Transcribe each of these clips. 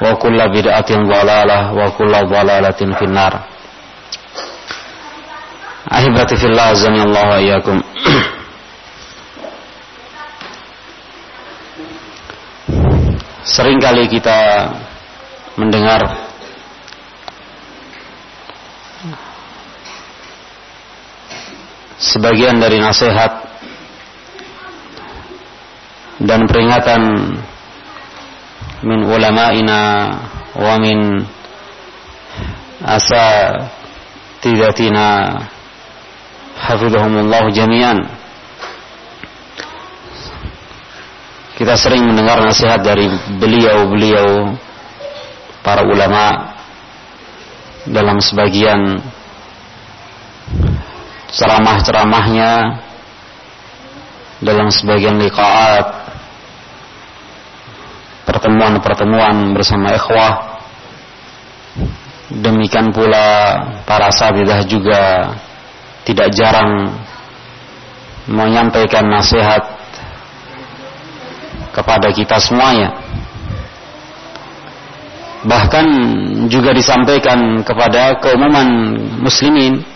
wa kulla bid'atin dhalalah wa kulla dhalalatin finnar. Ahibati fillah azani Allah wa iyyakum. Seringkali kita mendengar sebagian dari nasihat dan peringatan ulama'ina wa min asa tidatina hafidhahumullah jami'an. Kita sering mendengar nasihat dari beliau-beliau para ulama dalam sebagian ceramah-ceramahnya dalam sebagian liqaat pertemuan-pertemuan bersama ikhwah. Demikian pula para sahabat juga tidak jarang menyampaikan nasihat kepada kita semuanya. Bahkan juga disampaikan kepada keumuman muslimin.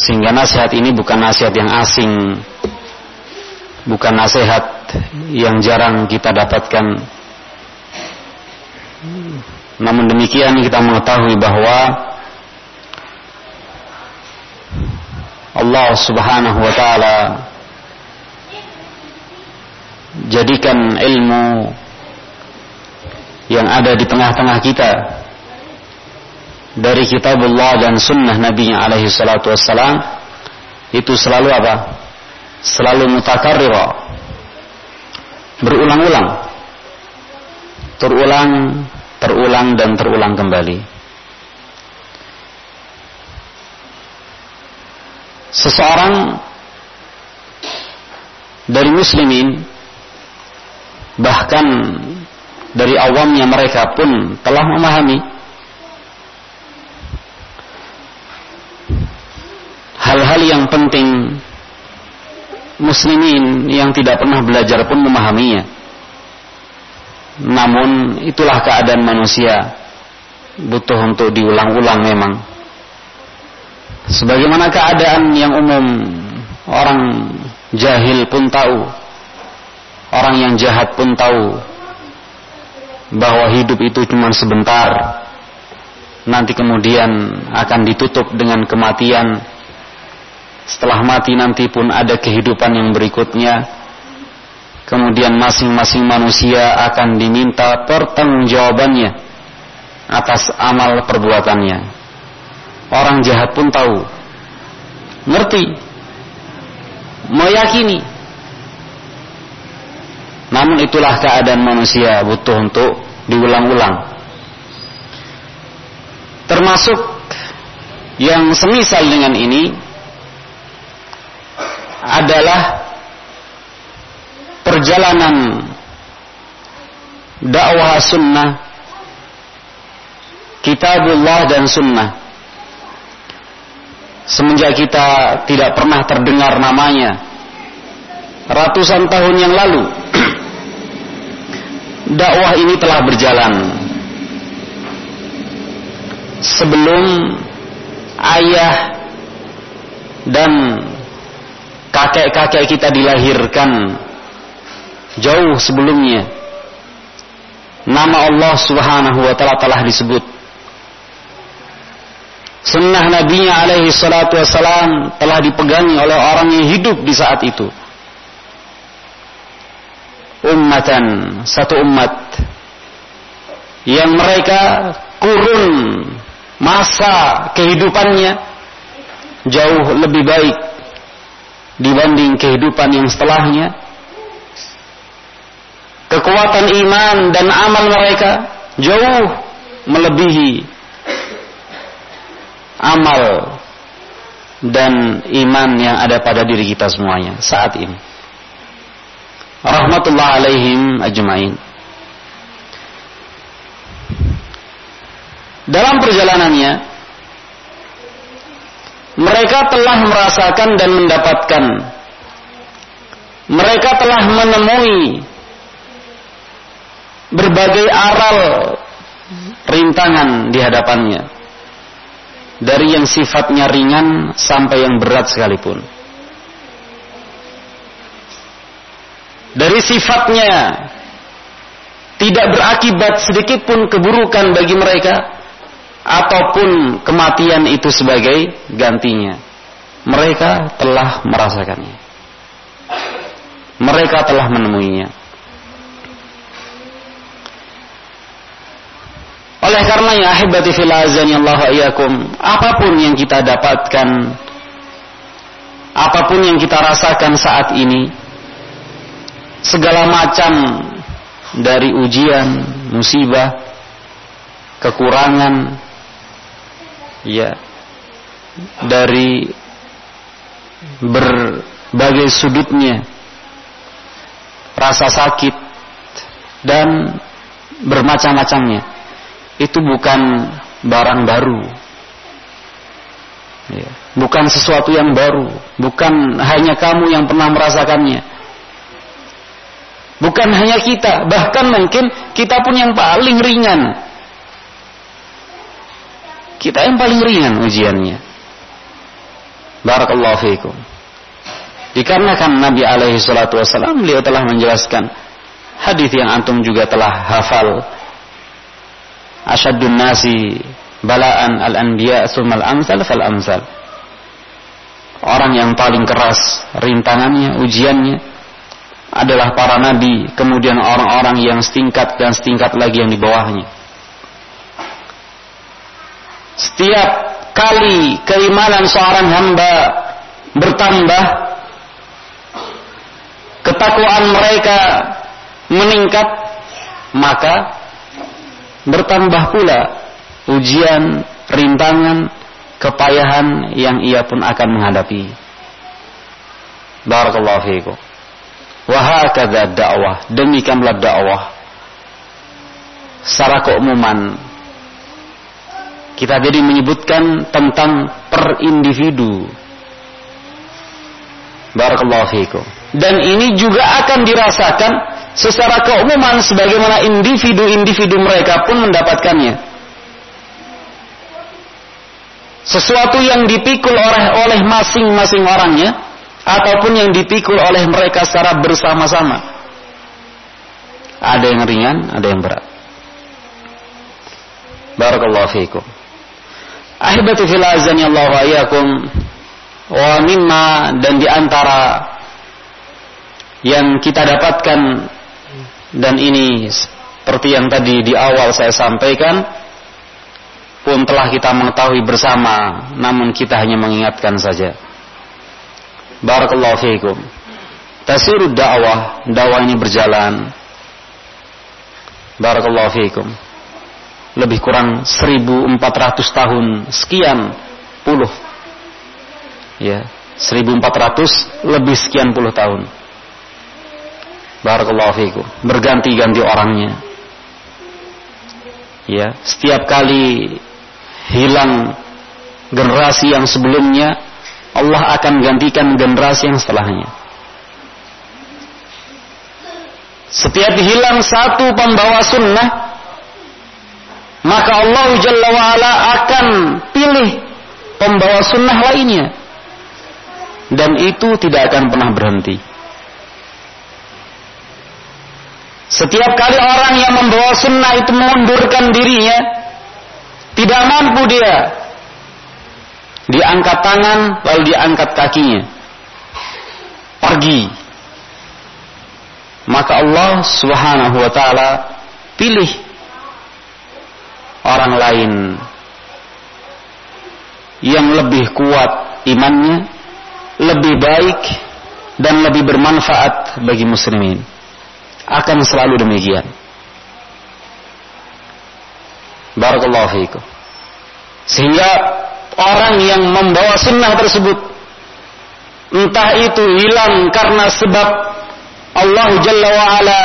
Sehingga nasihat ini bukan nasihat yang asing bukan nasihat yang jarang kita dapatkan. Namun demikian kita mengetahui bahwa Allah Subhanahu wa taala jadikan ilmu yang ada di tengah-tengah kita dari kitabullah dan sunnah Nabi alaihi salatu wassalam itu selalu apa? Selalu mutakarrira. Berulang-ulang. Terulang terulang dan terulang kembali. Seseorang dari muslimin bahkan dari awamnya mereka pun telah memahami hal-hal yang penting muslimin yang tidak pernah belajar pun memahaminya. Namun itulah keadaan manusia butuh untuk diulang-ulang memang. Sebagaimana keadaan yang umum orang jahil pun tahu, orang yang jahat pun tahu bahwa hidup itu cuma sebentar. Nanti kemudian akan ditutup dengan kematian setelah mati nanti pun ada kehidupan yang berikutnya. Kemudian masing-masing manusia akan diminta pertanggungjawabannya atas amal perbuatannya. Orang jahat pun tahu, ngerti, meyakini. Namun itulah keadaan manusia butuh untuk diulang-ulang. Termasuk yang semisal dengan ini adalah perjalanan dakwah sunnah kitabullah dan sunnah. Semenjak kita tidak pernah terdengar namanya ratusan tahun yang lalu dakwah ini telah berjalan sebelum ayah dan kakek-kakek kita dilahirkan jauh sebelumnya. Nama Allah Subhanahu wa taala telah disebut. Sunnah nabinya alaihi salatu wassalam telah dipegangi oleh orang yang hidup di saat itu. Ummatan satu umat. Yang mereka kurun masa kehidupannya jauh lebih baik dibanding kehidupan yang setelahnya. Kekuatan iman dan amal mereka jauh melebihi amal dan iman yang ada pada diri kita semuanya saat ini. Rahmatullah alaihim ajmain. Dalam perjalanannya mereka telah merasakan dan mendapatkan. Mereka telah menemui berbagai aral rintangan di hadapannya. Dari yang sifatnya ringan sampai yang berat sekalipun. Dari sifatnya tidak berakibat sedikit pun keburukan bagi mereka ataupun kematian itu sebagai gantinya. Mereka telah merasakannya. Mereka telah menemuinya. Oleh karenanya ahibati fil Allah iyakum, apa pun yang kita dapatkan, apa pun yang kita rasakan saat ini, segala macam dari ujian, musibah, kekurangan, ya dari berbagai sudutnya. Rasa sakit dan bermacam-macamnya. Itu bukan barang baru. Ya. bukan sesuatu yang baru. Bukan hanya kamu yang pernah merasakannya. Bukan hanya kita. Bahkan mungkin kita pun yang paling ringan kita yang paling ringan ujiannya. Barakallahu fiikum. Dikarenakan Nabi alaihi salatu wasallam beliau telah menjelaskan hadis yang antum juga telah hafal. Asyaddun nasi balaan al-anbiya tsummal amsal fal amsal. Orang yang paling keras rintangannya, ujiannya adalah para nabi, kemudian orang-orang yang setingkat dan setingkat lagi yang di bawahnya. Setiap kali keimanan seorang hamba bertambah, ketakwaan mereka meningkat, maka bertambah pula ujian, rintangan, kepayahan yang ia pun akan menghadapi. Barakallahu fiikum. Wahakadha dakwah, demikianlah dakwah. Secara keumuman kita jadi menyebutkan tentang per individu. Barakallahu fiikum. Dan ini juga akan dirasakan secara keumuman sebagaimana individu-individu mereka pun mendapatkannya. Sesuatu yang dipikul oleh oleh masing-masing orangnya ataupun yang dipikul oleh mereka secara bersama-sama. Ada yang ringan, ada yang berat. Barakallahu fiikum. Ahibati fil azani Allah wa iyyakum wa mimma dan di antara yang kita dapatkan dan ini seperti yang tadi di awal saya sampaikan pun telah kita mengetahui bersama namun kita hanya mengingatkan saja. Barakallahu fiikum. Tasiru dakwah dakwah ini berjalan. Barakallahu fiikum lebih kurang 1400 tahun sekian puluh. Ya 1400 lebih sekian puluh tahun. Barakallahu fiikum berganti-ganti orangnya. Ya, setiap kali hilang generasi yang sebelumnya, Allah akan gantikan generasi yang setelahnya. Setiap hilang satu pembawa sunnah, maka Allah Jalla wa'ala akan pilih pembawa sunnah lainnya. Dan itu tidak akan pernah berhenti. Setiap kali orang yang membawa sunnah itu mengundurkan dirinya, tidak mampu dia. Diangkat tangan, lalu diangkat kakinya. Pergi. Maka Allah subhanahu wa ta'ala pilih orang lain yang lebih kuat imannya, lebih baik, dan lebih bermanfaat bagi muslimin. Akan selalu demikian. Barakallahu fiikum. Sehingga orang yang membawa sunnah tersebut entah itu hilang karena sebab Allah Jalla wa'ala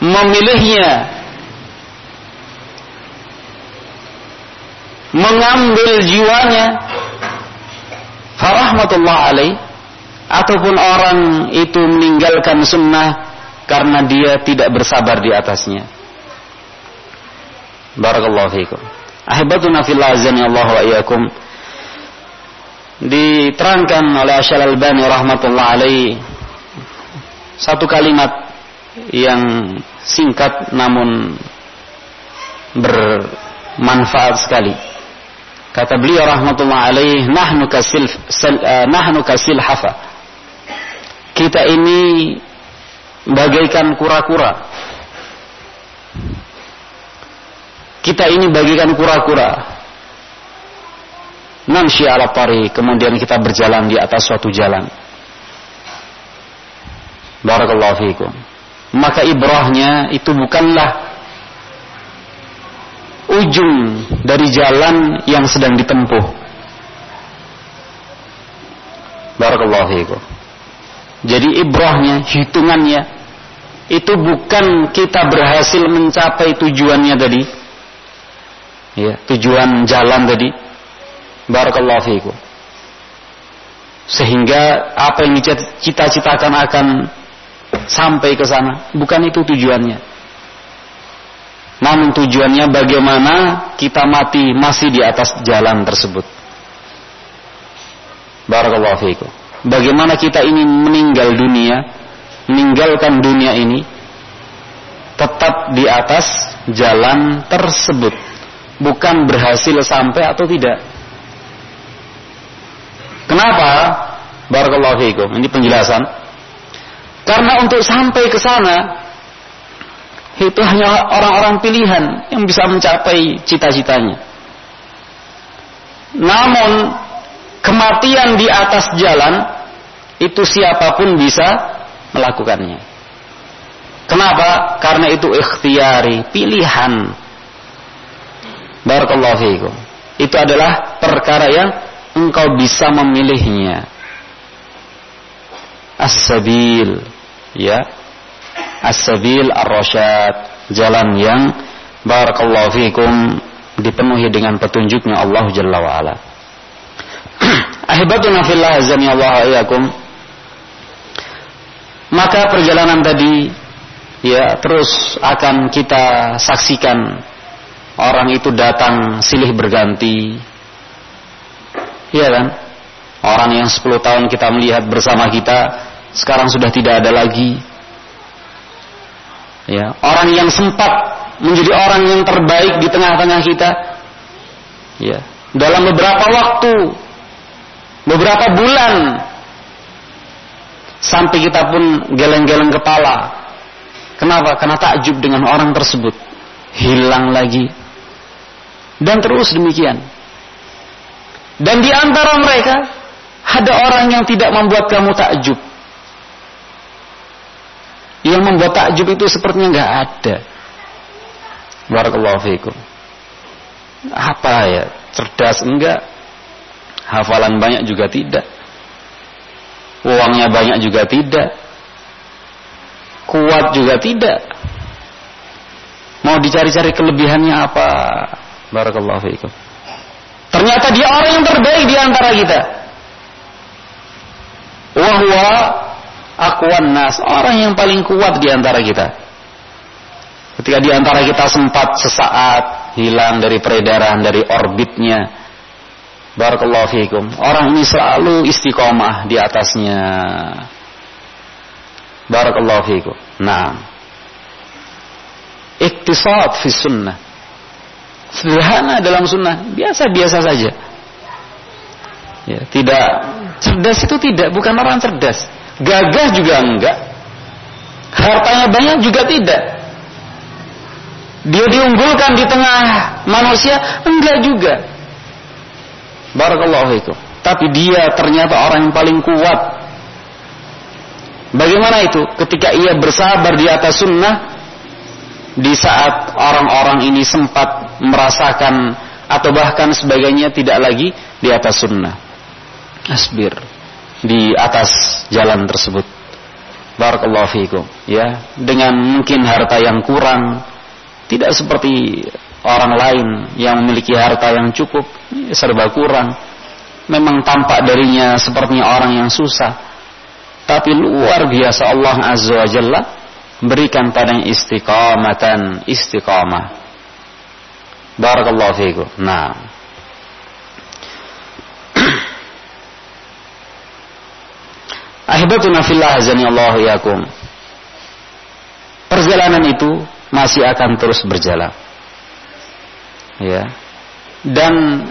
memilihnya mengambil jiwanya. Farahmatullah alaih. Ataupun orang itu meninggalkan sunnah karena dia tidak bersabar di atasnya. Barakallahu fiikum ahibatuna fillah azani Allah wa iyakum diterangkan oleh Asyal Albani rahmatullah alaih. Satu kalimat yang singkat namun bermanfaat sekali. Kata beliau rahmatullah alaih, nahnu kasil uh, nahnu kasil hafa. Kita ini bagaikan kura-kura. Kita ini bagaikan kura-kura. Namshi ala tari, kemudian kita berjalan di atas suatu jalan Barakallahu fiikum. Maka ibrahnya itu bukanlah ujung dari jalan yang sedang ditempuh. Barakallahu fiikum. Jadi ibrahnya, hitungannya itu bukan kita berhasil mencapai tujuannya tadi. Ya, tujuan jalan tadi. Barakallahu fiikum. Sehingga apa yang dicita-citakan akan sampai ke sana. Bukan itu tujuannya. Namun tujuannya bagaimana kita mati masih di atas jalan tersebut. Barakallahu fiikum. Bagaimana kita ingin meninggal dunia, meninggalkan dunia ini tetap di atas jalan tersebut, bukan berhasil sampai atau tidak. Kenapa? Barakallahu fiikum. Ini penjelasan. Karena untuk sampai ke sana itu hanya orang-orang pilihan yang bisa mencapai cita-citanya. Namun kematian di atas jalan itu siapa pun bisa melakukannya. Kenapa? Karena itu ikhtiari, pilihan. Barakallahu fiikum. Itu adalah perkara yang engkau bisa memilihnya. As-sabil ya as-sabil ar-rasyad jalan yang barakallahu fikum dipenuhi dengan petunjuknya Allah Jalla wa ala ahibatuna fillah azani Allah ayakum maka perjalanan tadi ya terus akan kita saksikan orang itu datang silih berganti. Ya kan? Orang yang 10 tahun kita melihat bersama kita sekarang sudah tidak ada lagi. Ya, orang yang sempat menjadi orang yang terbaik di tengah-tengah kita, ya, dalam beberapa waktu, beberapa bulan, sampai kita pun geleng-geleng kepala. Kenapa? Karena takjub dengan orang tersebut. Hilang lagi. Dan terus demikian. Dan di antara mereka, ada orang yang tidak membuat kamu takjub. Yang membuat takjub itu sepertinya nggak ada. Barakallahu fiikum. Apa ya? Cerdas enggak? Hafalan banyak juga tidak. Uangnya banyak juga tidak. Kuat juga tidak. Mau dicari-cari kelebihannya apa? Barakallahu fiikum. Ternyata dia orang yang terbaik di antara kita. Wahwa akwan nas, orang yang paling kuat di antara kita. Ketika di antara kita sempat sesaat hilang dari peredaran, dari orbitnya, Barakallahu fiikum. Orang ini selalu istiqomah di atasnya. Barakallahu fiikum. Nah. Iktisad fi sunnah. Sederhana dalam sunnah. Biasa-biasa saja. Ya, tidak cerdas itu tidak, bukan orang cerdas. Gagah juga enggak. Hartanya banyak juga tidak. Dia diunggulkan di tengah manusia, enggak juga. Barakallahu fikum. Tapi dia ternyata orang yang paling kuat. Bagaimana itu? Ketika ia bersabar di atas sunnah, di saat orang-orang ini sempat merasakan atau bahkan sebagainya tidak lagi di atas sunnah. Asbir di atas jalan tersebut. Barakallahu fikum. Ya, dengan mungkin harta yang kurang, tidak seperti orang lain yang memiliki harta yang cukup serba kurang. Memang tampak darinya sepertinya orang yang susah. Tapi luar biasa Allah Azza wa Jalla berikan padanya istiqamatan istiqamah. Barakallahu fiikum. Nah Ahibatuna fillah azani Allah yakum Perjalanan itu masih akan terus berjalan. Ya. Dan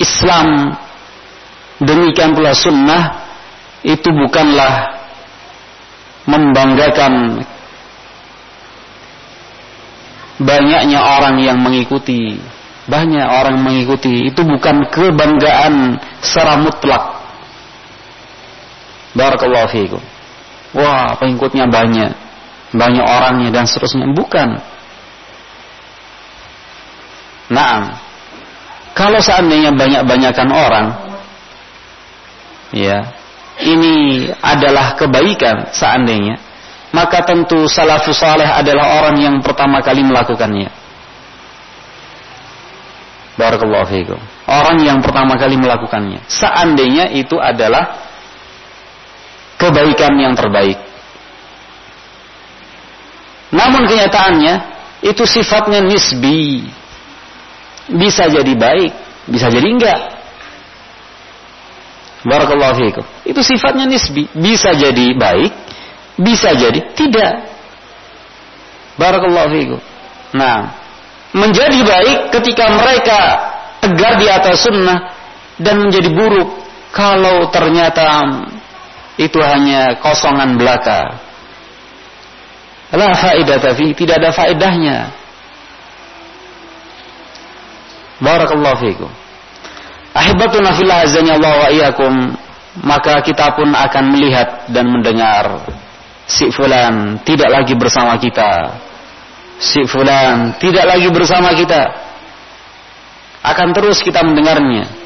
Islam demikian pula sunnah itu bukanlah membanggakan banyaknya orang yang mengikuti banyak orang mengikuti. Itu bukan kebanggaan secara mutlak barakallahu fiikum wah pengikutnya banyak banyak orangnya dan seterusnya bukan Nah, kalau seandainya banyak-banyakan orang, ya, ini adalah kebaikan seandainya, maka tentu salafus saleh adalah orang yang pertama kali melakukannya. Barakallahu fiikum. Orang yang pertama kali melakukannya. Seandainya itu adalah kebaikan yang terbaik. Namun kenyataannya itu sifatnya nisbi bisa jadi baik, bisa jadi enggak. Barakallahu fiikum. Itu sifatnya nisbi, bisa jadi baik, bisa jadi tidak. Barakallahu fiikum. Nah, menjadi baik ketika mereka tegar di atas sunnah dan menjadi buruk kalau ternyata itu hanya kosongan belaka. La faedah tapi tidak ada faedahnya. Barakallahu fiikum. Ahibatuna fillah azani Allah wa iyyakum. Maka kita pun akan melihat dan mendengar si fulan tidak lagi bersama kita. Si fulan tidak lagi bersama kita. Akan terus kita mendengarnya.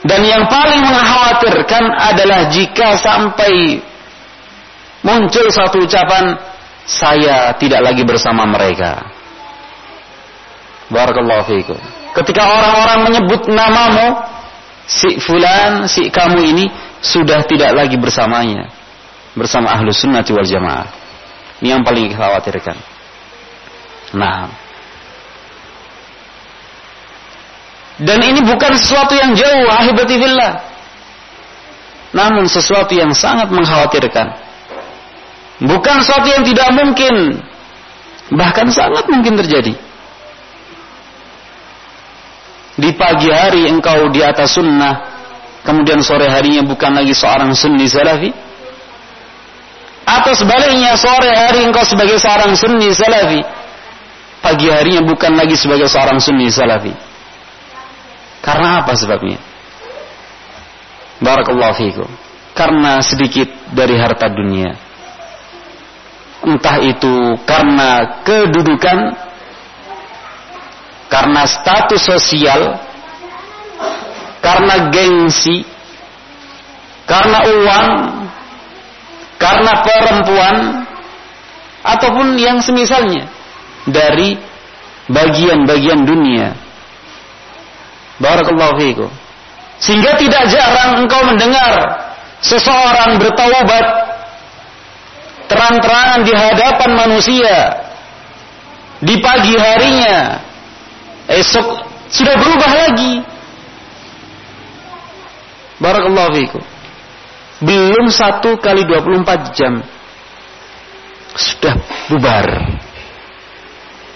Dan yang paling mengkhawatirkan adalah jika sampai muncul satu ucapan saya tidak lagi bersama mereka. Barakallahu fiikum. Ketika orang-orang menyebut namamu, si fulan, si kamu ini sudah tidak lagi bersamanya. Bersama ahlu sunnah wal jamaah. Ini yang paling dikhawatirkan. Nah. Dan ini bukan sesuatu yang jauh, ahibati fillah. Namun sesuatu yang sangat mengkhawatirkan. Bukan sesuatu yang tidak mungkin. Bahkan sangat mungkin terjadi di pagi hari engkau di atas sunnah, kemudian sore harinya bukan lagi seorang sunni salafi? Atau sebaliknya sore hari engkau sebagai seorang sunni salafi, pagi harinya bukan lagi sebagai seorang sunni salafi? Karena apa sebabnya? Barakallahu fiikum. Karena sedikit dari harta dunia. Entah itu karena kedudukan karena status sosial, karena gengsi, karena uang, karena perempuan, ataupun yang semisalnya. dari bagian-bagian dunia. Barakallahu fiikum. Sehingga tidak jarang engkau mendengar seseorang bertaubat terang-terangan di hadapan manusia di pagi harinya. Esok sudah berubah lagi. Barakallahu fiikum. Belum satu kali 24 jam sudah bubar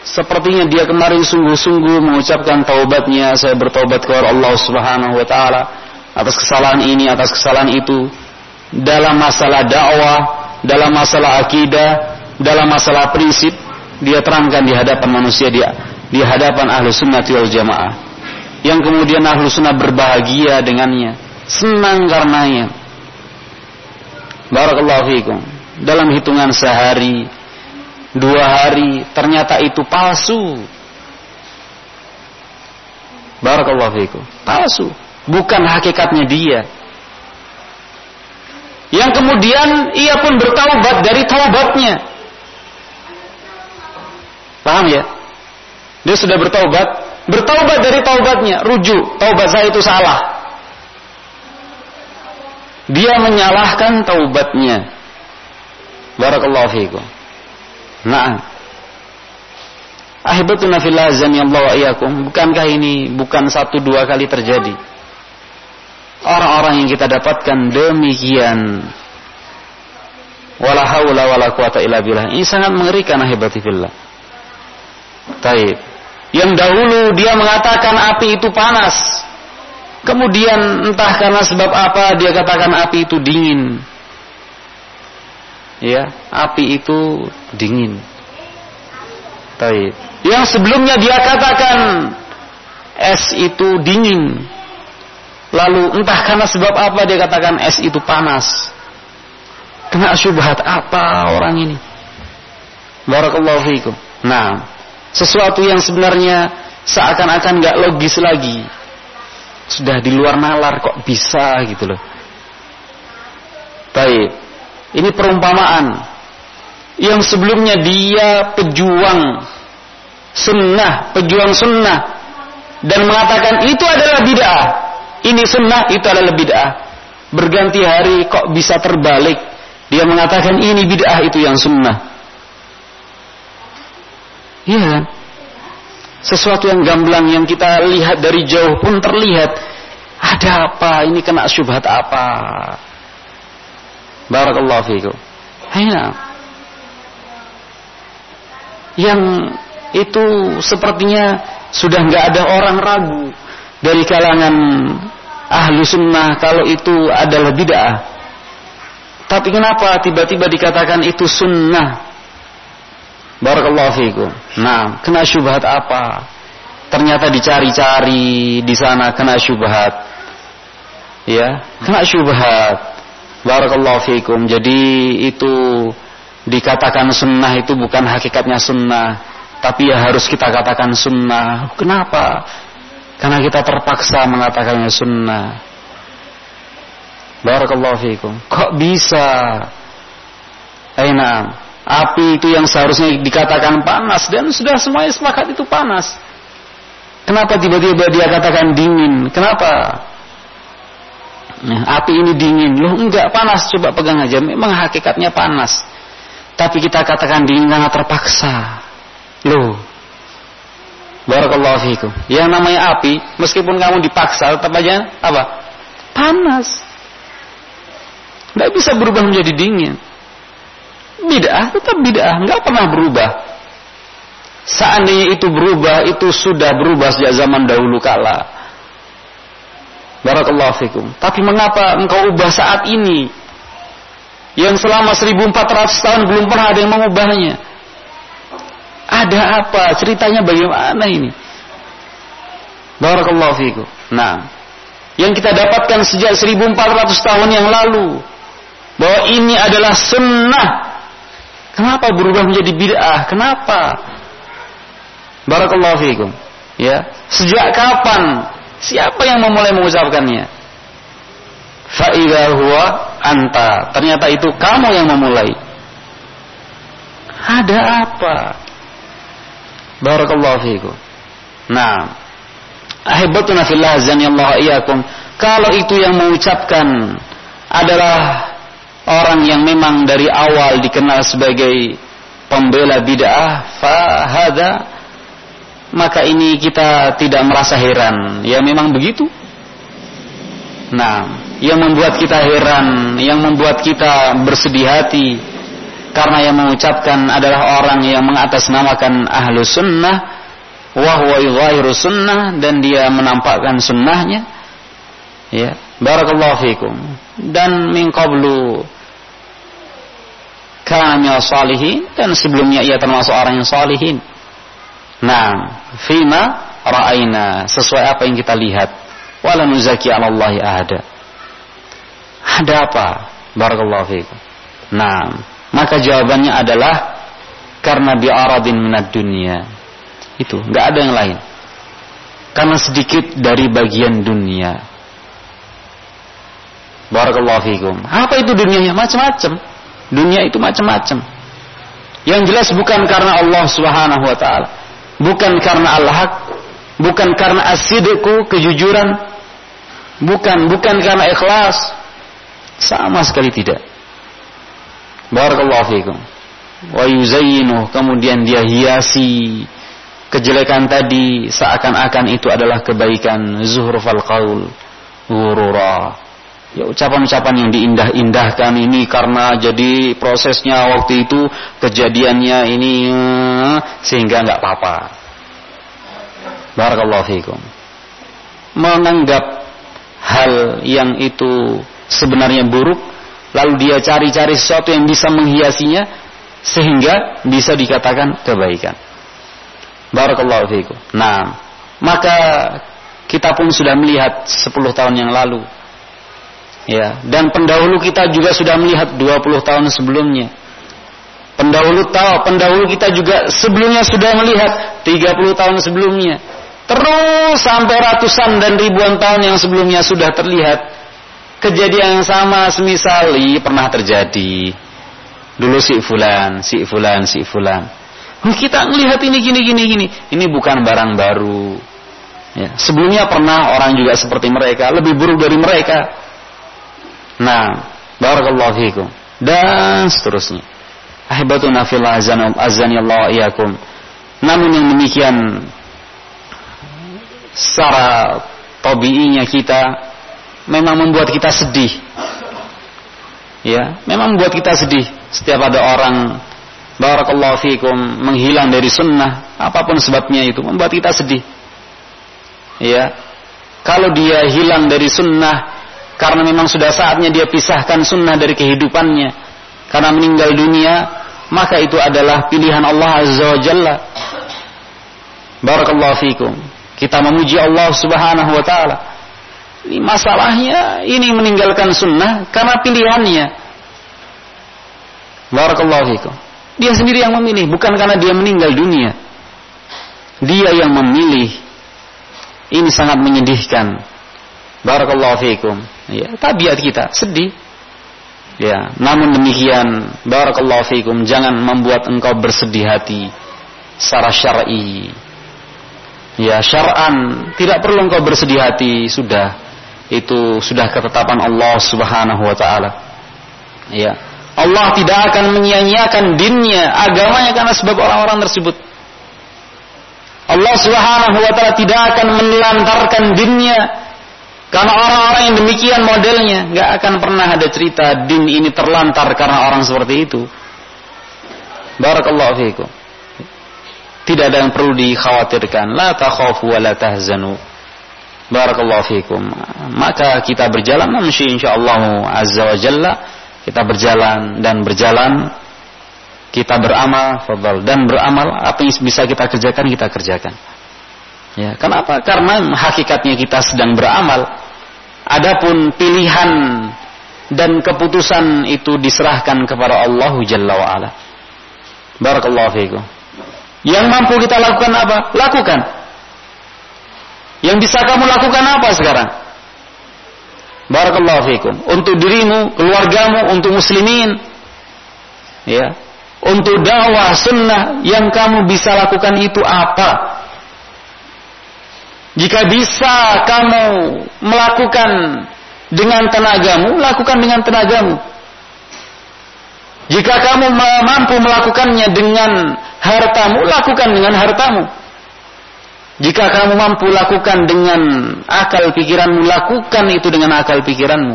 sepertinya dia kemarin sungguh-sungguh mengucapkan taubatnya saya bertobat kepada Allah Subhanahu wa taala atas kesalahan ini atas kesalahan itu. Dalam masalah dakwah dalam masalah akidah dalam masalah prinsip dia terangkan di hadapan manusia dia di hadapan ahlu sunnah wal jamaah. Yang kemudian ahlu sunnah berbahagia dengannya senang karenanya. Barakallahu fikum. Dalam hitungan sehari dua hari ternyata itu palsu. Barakallahu fiikum. Palsu. Bukan hakikatnya dia. Yang kemudian ia pun bertaubat dari taubatnya. Paham ya? Dia sudah bertaubat, bertaubat dari taubatnya, rujuk, taubat saya itu salah. Dia menyalahkan taubatnya. Barakallahu fiikum. Nah. Ahibatuna fillah Allah wa iyakum. Bukankah ini bukan satu dua kali terjadi? Orang-orang yang kita dapatkan demikian. Wala haula wala quwata illa billah. Ini sangat mengerikan ahibati fillah. Taib. Yang dahulu dia mengatakan api itu panas. Kemudian entah karena sebab apa dia katakan api itu dingin ya api itu dingin. Taib. Yang sebelumnya dia katakan es itu dingin. Lalu entah karena sebab apa dia katakan es itu panas. Kena syubhat apa orang ini? Barakallahu fiikum. Nah, sesuatu yang sebenarnya seakan-akan nggak logis lagi. Sudah di luar nalar kok bisa gitu loh. Baik. Ini perumpamaan. Yang sebelumnya dia pejuang sunnah, pejuang sunnah. Dan mengatakan itu adalah bid'ah. Ini sunnah, itu adalah bid'ah. Berganti hari kok bisa terbalik. Dia mengatakan ini bid'ah, itu yang sunnah. Iya kan? Sesuatu yang gamblang yang kita lihat dari jauh pun terlihat. Ada apa? Ini kena syubhat apa? Barakallahu fiikum. Hanya yang itu sepertinya sudah nggak ada orang ragu dari kalangan ahlu sunnah kalau itu adalah bid'ah. Tapi kenapa tiba-tiba dikatakan itu sunnah? Barakallahu fiikum. Nah, kena syubhat apa? Ternyata dicari-cari di sana kena syubhat. Ya, kena syubhat. Barakallahu fiikum. Jadi itu dikatakan sunnah itu bukan hakikatnya sunnah. Tapi ya harus kita katakan sunnah. Kenapa? Karena kita terpaksa mengatakannya sunnah. Barakallahu fiikum. Kok bisa? Aina, api itu yang seharusnya dikatakan panas dan sudah semuanya sepakat itu panas. Kenapa tiba-tiba dia katakan dingin? Kenapa? Nah, api ini dingin. Loh enggak panas, coba pegang aja. Memang hakikatnya panas. Tapi kita katakan dingin karena terpaksa. Loh. Barakallahu fiikum. Yang namanya api, meskipun kamu dipaksa tetap aja apa? Panas. Tidak bisa berubah menjadi dingin. Bid'ah tetap bid'ah, enggak pernah berubah. Seandainya itu berubah, itu sudah berubah sejak zaman dahulu kala. Barakallahu fikum. Tapi mengapa engkau ubah saat ini? Yang selama 1400 tahun belum pernah ada yang mengubahnya. Ada apa? Ceritanya bagaimana ini? Barakallahu fikum. Nah, yang kita dapatkan sejak 1400 tahun yang lalu bahwa ini adalah sunnah. Kenapa berubah menjadi bid'ah? Kenapa? Barakallahu fikum. Ya, sejak kapan Siapa yang memulai mengucapkannya? Huwa anta. Ternyata itu kamu yang memulai. Ada apa? Barakallahu fiikum. Nah, ahibatuna fillah Allah iyyakum. Kalau itu yang mengucapkan adalah orang yang memang dari awal dikenal sebagai pembela bid'ah, fahada maka ini kita tidak merasa heran. Ya memang begitu. Nah, yang membuat kita heran, yang membuat kita bersedih hati karena yang mengucapkan adalah orang yang mengatasnamakan ahlu sunnah wahwa yughahiru sunnah dan dia menampakkan sunnahnya ya barakallahu fikum dan min qablu kana salihin dan sebelumnya ia termasuk orang yang salihin nah fima ra'aina sesuai apa yang kita lihat wala nuzaki 'ala Allah ahada ada apa barakallahu fikum nah maka jawabannya adalah karena bi'aradin minad dunia itu, nggak ada yang lain. Karena sedikit dari bagian dunia. Barakallahu fikum. Apa itu dunianya? Macam-macam. Dunia itu macam-macam. Yang jelas bukan karena Allah Subhanahu wa taala. Bukan karena al-haq, bukan karena asidku, kejujuran. Bukan, bukan karena ikhlas. Sama sekali tidak. Barakallahu fikum. Wa yuzayyinu, kemudian dia hiasi kejelekan tadi seakan-akan itu adalah kebaikan zuhrufal qaul ghurura ya ucapan-ucapan yang diindah-indahkan ini karena jadi prosesnya waktu itu kejadiannya ini eh, sehingga nggak apa-apa barakallahu fikum menganggap hal yang itu sebenarnya buruk lalu dia cari-cari sesuatu yang bisa menghiasinya sehingga bisa dikatakan kebaikan Barakallahu fiikum. Nah, maka kita pun sudah melihat 10 tahun yang lalu. Ya, dan pendahulu kita juga sudah melihat 20 tahun sebelumnya. Pendahulu tahu, pendahulu kita juga sebelumnya sudah melihat 30 tahun sebelumnya. Terus sampai ratusan dan ribuan tahun yang sebelumnya sudah terlihat kejadian yang sama semisal pernah terjadi. Dulu si fulan, si fulan, si fulan. Kita melihat ini gini gini gini. Ini bukan barang baru. Ya, sebelumnya pernah orang juga seperti mereka, lebih buruk dari mereka. Nah, barakallahu fikum. Dan seterusnya. Ahibatuna fil azani Allah iyakum. Namun yang demikian secara tabiinya kita memang membuat kita sedih. Ya, memang membuat kita sedih setiap ada orang barakallahu fikum menghilang dari sunnah apa pun sebabnya itu membuat kita sedih ya kalau dia hilang dari sunnah karena memang sudah saatnya dia pisahkan sunnah dari kehidupannya karena meninggal dunia maka itu adalah pilihan Allah azza wa jalla barakallahu fikum kita memuji Allah subhanahu wa ta'ala ini masalahnya ini meninggalkan sunnah karena pilihannya barakallahu fikum dia sendiri yang memilih, bukan karena dia meninggal dunia. Dia yang memilih. Ini sangat menyedihkan. Barakallahu fiikum. Ya, tabiat kita sedih. Ya, namun demikian, barakallahu fiikum, jangan membuat engkau bersedih hati secara syar'i. Ya, syar'an tidak perlu engkau bersedih hati, sudah itu sudah ketetapan Allah Subhanahu wa taala. Ya, Allah tidak akan menyia-nyiakan dinnya, agamanya karena sebab orang-orang tersebut. Allah Subhanahu wa taala tidak akan menelantarkan dinnya karena orang-orang yang demikian modelnya, nggak akan pernah ada cerita din ini terlantar karena orang seperti itu. Barakallahu fiikum. Tidak ada yang perlu dikhawatirkan. La takhafu wa la tahzanu. Barakallahu fiikum. Maka kita berjalan insyaallah azza wa jalla kita berjalan dan berjalan kita beramal fadal dan beramal apa yang bisa kita kerjakan kita kerjakan ya kenapa karena hakikatnya kita sedang beramal adapun pilihan dan keputusan itu diserahkan kepada Allah Jalla wa ala barakallahu fiikum yang mampu kita lakukan apa lakukan yang bisa kamu lakukan apa sekarang Barakallahu fikum. Untuk dirimu, keluargamu, untuk muslimin. Ya. untuk dakwah sunnah yang kamu bisa lakukan itu apa? Jika bisa kamu melakukan dengan tenagamu, lakukan dengan tenagamu. Jika kamu mampu melakukannya dengan hartamu, lakukan dengan hartamu. Jika kamu mampu lakukan dengan akal pikiranmu, lakukan itu dengan akal pikiranmu.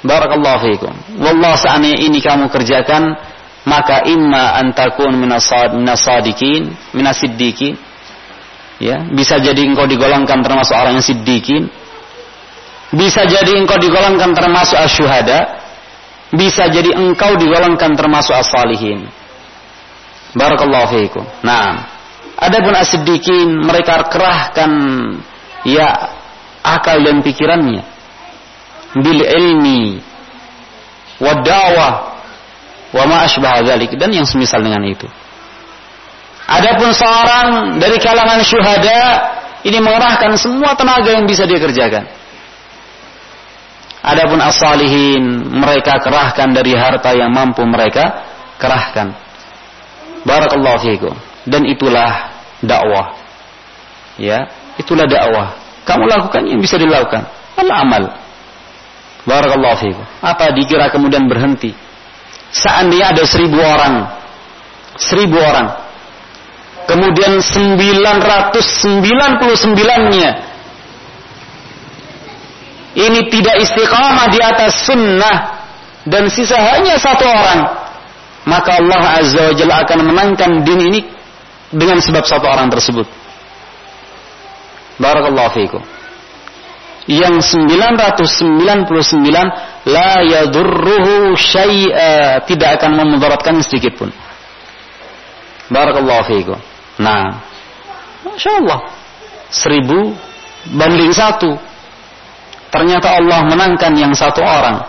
Barakallahu fiikum. Wallah seandainya ini kamu kerjakan, maka imma antakun minasadikin, minasiddiqin. Ya, bisa jadi engkau digolongkan termasuk orang yang siddiqin. Bisa jadi engkau digolongkan termasuk asyuhada. Bisa jadi engkau digolongkan termasuk as-salihin. Barakallahu fiikum. Nah, adapun as-siddiqin mereka kerahkan ya akal dan pikirannya bil ilmi wa da'wah wa ma dan yang semisal dengan itu. Adapun seorang dari kalangan syuhada ini mengerahkan semua tenaga yang bisa dia kerjakan. Adapun as-salihin mereka kerahkan dari harta yang mampu mereka kerahkan. Barakallahu fiikum. Dan itulah dakwah. Ya, itulah dakwah. Kamu lakukan yang bisa dilakukan. Al amal. Barakallahu fiikum. Apa dikira kemudian berhenti? Seandainya ada seribu orang, seribu orang, kemudian 999-nya ini tidak istiqamah di atas sunnah dan sisa hanya satu orang, maka Allah Azza wa Jalla akan menangkan din ini dengan sebab satu orang tersebut. Barakallahu fiikum yang 999 la yadurruhu syai'a tidak akan memudaratkan sedikit pun. Barakallahu fiikum. Nah, Masya Allah. Seribu banding satu. Ternyata Allah menangkan yang satu orang.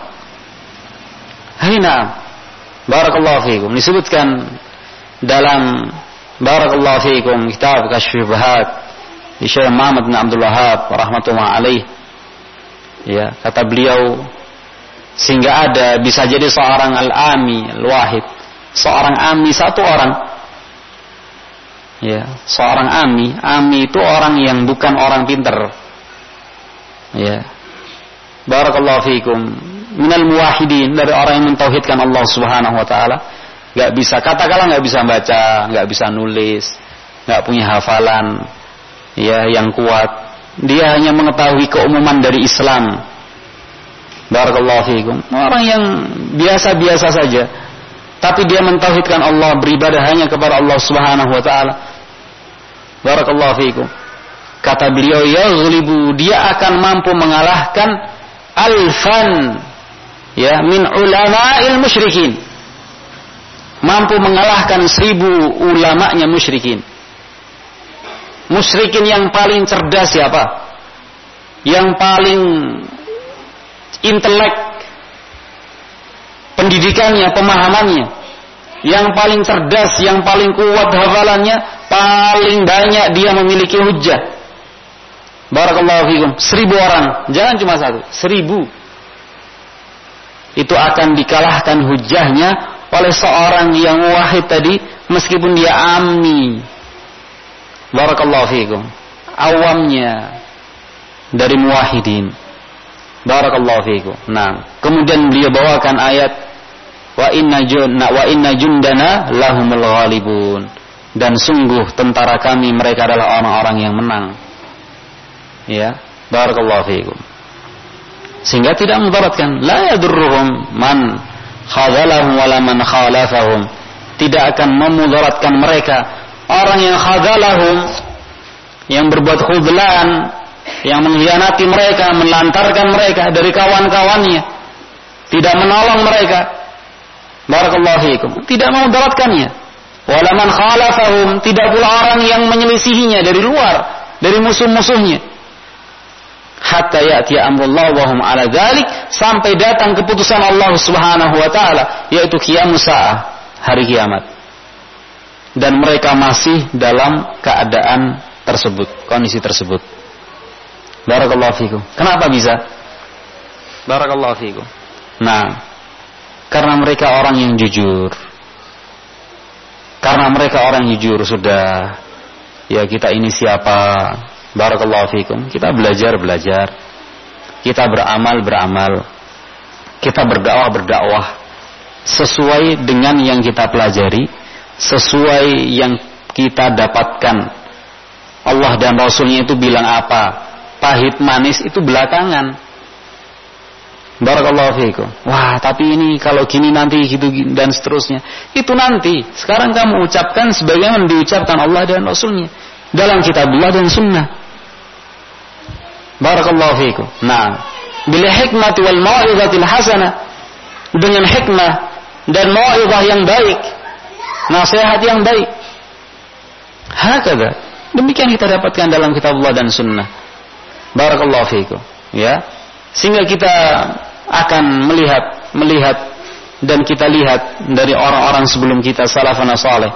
Hina. Barakallahu fiikum. Disebutkan dalam Barakallahu fiikum kitab Kasyubahat Syekh Muhammad bin Abdul Wahab rahmatullah alaih Ya, kata beliau sehingga ada bisa jadi seorang al-ami, al-wahid, seorang ami satu orang. Ya, seorang ami, ami itu orang yang bukan orang pinter. Ya. Barakallahu fiikum. Minal muwahidin dari orang yang mentauhidkan Allah Subhanahu wa taala. Gak bisa katakanlah nggak bisa baca, nggak bisa nulis, nggak punya hafalan ya yang kuat dia hanya mengetahui keumuman dari Islam. Barakallahu fiikum. Orang yang biasa-biasa saja, tapi dia mentauhidkan Allah, beribadah hanya kepada Allah Subhanahu wa taala. Barakallahu fiikum. Kata beliau, yaghlibu, dia akan mampu mengalahkan alfan ya min ulama'il musyrikin. Mampu mengalahkan seribu ulamanya musyrikin. Musyrikin yang paling cerdas siapa? Yang paling intelek pendidikannya, pemahamannya. Yang paling cerdas, yang paling kuat hafalannya, paling banyak dia memiliki hujah. Barakallahu fikum. Seribu orang, jangan cuma satu, seribu. Itu akan dikalahkan hujahnya oleh seorang yang wahid tadi, meskipun dia amni, Barakallahu fiikum. Awamnya dari muwahidin. Barakallahu fiikum. Nah, kemudian beliau bawakan ayat wa inna junna wa inna jundana lahumul ghalibun. Dan sungguh tentara kami mereka adalah orang-orang yang menang. Ya, barakallahu fiikum. Sehingga tidak mudaratkan la yadurruhum man khadalahum wala man khalafahum. Tidak akan memudaratkan mereka orang yang khadalahum yang berbuat khudlan yang mengkhianati mereka melantarkan mereka dari kawan-kawannya tidak menolong mereka barakallahu fiikum tidak memudaratkannya walaman khalafahum tidak pula orang yang menyelisihinya dari luar dari musuh-musuhnya hatta ya'ti amrullah wa hum ala dzalik sampai datang keputusan Allah Subhanahu wa taala yaitu kiamus hari kiamat dan mereka masih dalam keadaan tersebut, kondisi tersebut. Barakallahu fikum. Kenapa bisa? Barakallahu fikum. Nah, karena mereka orang yang jujur. Karena mereka orang jujur sudah. Ya kita ini siapa? Barakallahu fikum. Kita belajar belajar. Kita beramal beramal. Kita berdakwah berdakwah sesuai dengan yang kita pelajari, sesuai yang kita dapatkan. Allah dan Rasulnya itu bilang apa? Pahit manis itu belakangan. Barakallahu fiikum. Wah, tapi ini kalau gini nanti gitu dan seterusnya. Itu nanti. Sekarang kamu ucapkan sebagaimana diucapkan Allah dan Rasulnya dalam kitabullah dan sunnah. Barakallahu fiikum. Nah, bila hikmah wal mau'izatil hasanah dengan hikmah dan mau'izah yang baik, nasihat yang baik. Hakada. Demikian kita dapatkan dalam kitabullah dan sunnah. Barakallahu fiikum. Ya. Sehingga kita akan melihat melihat dan kita lihat dari orang-orang sebelum kita salafun saleh.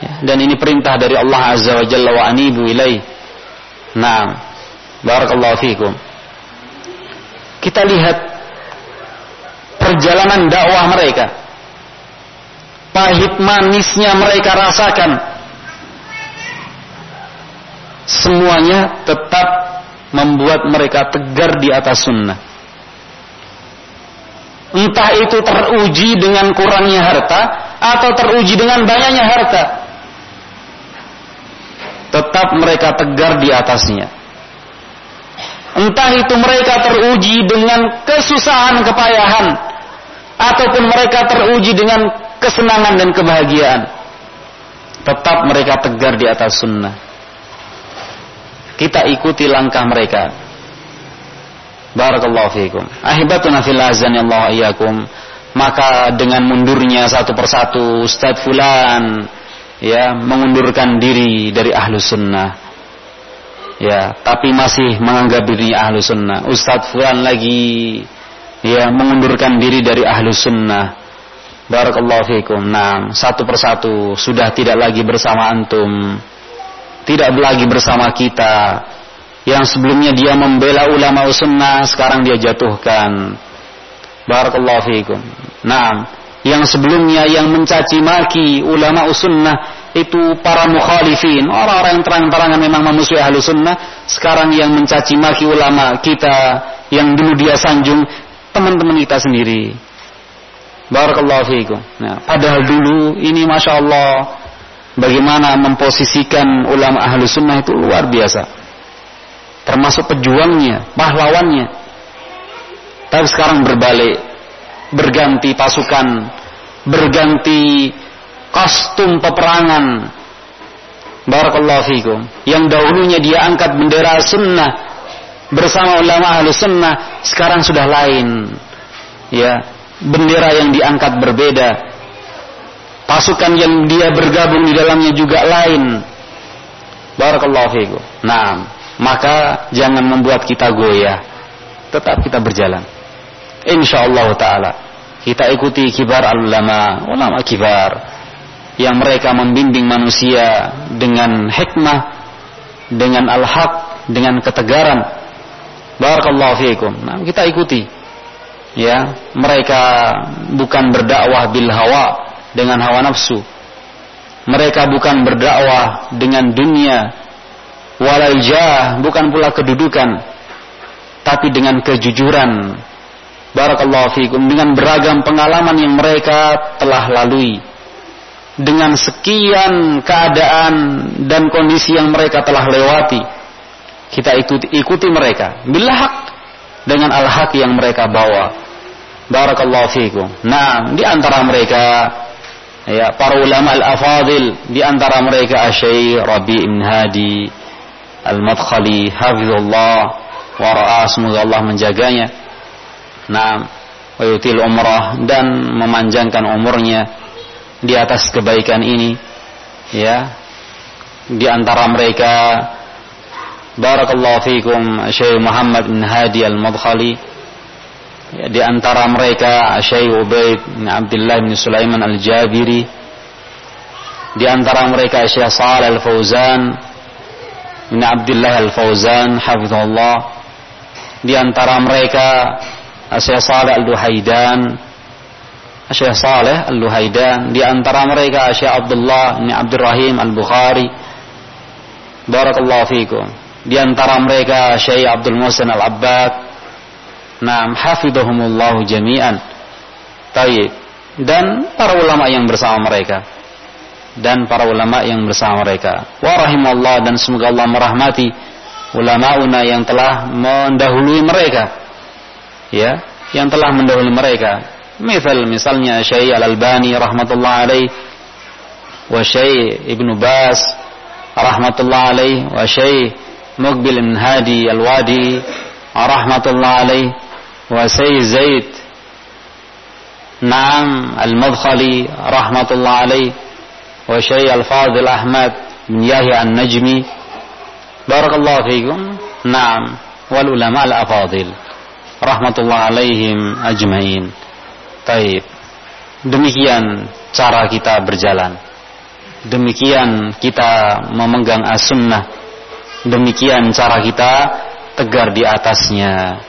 Ya, dan ini perintah dari Allah Azza wa Jalla wa anibu ilai. Naam. Barakallahu fikum. Kita lihat perjalanan dakwah mereka. Pahit manisnya mereka rasakan. Semuanya tetap membuat mereka tegar di atas sunnah Entah itu teruji dengan kurangnya harta atau teruji dengan banyaknya harta. Tetap mereka tegar di atasnya. Entah itu mereka teruji dengan kesusahan, kepayahan, ataupun mereka teruji dengan kesenangan dan kebahagiaan. Tetap mereka tegar di atas sunnah. Kita ikuti langkah mereka Barakallahu fiikum. Ahibatuna fil azan Allah iyyakum. Maka dengan mundurnya satu persatu Ustaz fulan ya mengundurkan diri dari ahlu sunnah ya tapi masih menganggap diri ahlu sunnah Ustaz fulan lagi ya mengundurkan diri dari ahlu sunnah Barakallahu fiikum. Nah, satu persatu sudah tidak lagi bersama antum. Tidak lagi bersama kita yang sebelumnya dia membela ulama sunnah sekarang dia jatuhkan. Barakallahu fiikum. Nah yang sebelumnya yang mencaci maki ulama sunnah itu para mukhalifin orang-orang yang terang-terangan memang memusuhi ahlu sunnah. Sekarang yang mencaci maki ulama kita yang dulu dia sanjung teman-teman kita sendiri. Barakallahu fiikum. Nah padahal dulu ini masya Allah bagaimana memposisikan ulama ahlu sunnah itu luar biasa termasuk pejuangnya, pahlawannya. Tapi sekarang berbalik, berganti pasukan, berganti kostum peperangan. Barakallahu fikum. Yang dahulunya dia angkat bendera sunnah bersama ulama ahlu sunnah, sekarang sudah lain. Ya, bendera yang diangkat berbeda. Pasukan yang dia bergabung di dalamnya juga lain. Barakallahu fikum. Nah, maka jangan membuat kita goyah. Tetap kita berjalan. Insyaallah taala kita ikuti kibar ulama, ulama kibar yang mereka membimbing manusia dengan hikmah, dengan al-haq, dengan ketegaran. Barakallahu fiikum. Nah, kita ikuti. Ya, mereka bukan berdakwah bil hawa dengan hawa nafsu. Mereka bukan berdakwah dengan dunia walal jah bukan pula kedudukan tapi dengan kejujuran. Barakallahu fikum dengan beragam pengalaman yang mereka telah lalui. Dengan sekian keadaan dan kondisi yang mereka telah lewati kita ikuti, ikuti mereka. Bila hak dengan al-haq yang mereka bawa. Barakallahu fikum. Nah di antara mereka ya para ulama al-afadil di antara mereka Asy Rabi' bin Hadi Al-Madkhali hafizullah wa ra'a semoga Allah menjaganya. Nah, wa yutil umrah dan memanjangkan umurnya di atas kebaikan ini. Ya. Di antara mereka Barakallahu fikum Syekh Muhammad bin Hadi Al-Madkhali ya, di antara mereka Syekh Ubaid bin Abdullah bin Sulaiman Al-Jabiri di antara mereka Syekh Shalal Al-Fauzan bin Abdullah Al-Fauzan hafizahullah di antara mereka Syekh Saleh Al-Duhaidan Syekh Saleh Al-Luhaidan, di antara mereka Syekh Abdullah bin Abdurrahim Al-Bukhari. Barakallahu fikum. Di antara mereka Syekh Abdul Muhsin Al-Abbad. Naam, hafidhahumullah jami'an. Taib. Dan para ulama yang bersama mereka. Dan para ulama yang bersama mereka. Wa rahimallah dan semoga Allah merahmati ulamauna yang telah mendahului mereka. Ya, yang telah mendahului mereka. Misal misalnya Syekh Al-Albani rahmatullah alaih wa Syekh Ibnu Bas rahmatullah alaih wa Syekh Muqbil bin Hadi Al-Wadi rahmatullah alaih wa Syekh Zaid Naam Al-Madkhali rahmatullah alaih wa Syekh Al-Fadil Ahmad bin Yahya An-Najmi Barakallahu fiikum Naam wal ulama al-afadil rahmatullah alaihim ajmain. Taib. Demikian cara kita berjalan. Demikian kita memegang as-sunnah. Demikian cara kita tegar di atasnya.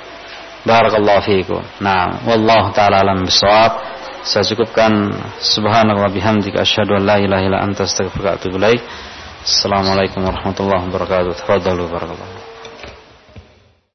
Barakallahu fiikum. Nah, wallahu taala alam bisawab. Saya cukupkan subhanallah bihamdika asyhadu an la ilaha illa anta astaghfiruka wa atubu ilaik. Assalamualaikum warahmatullahi wabarakatuh. Tafadhalu.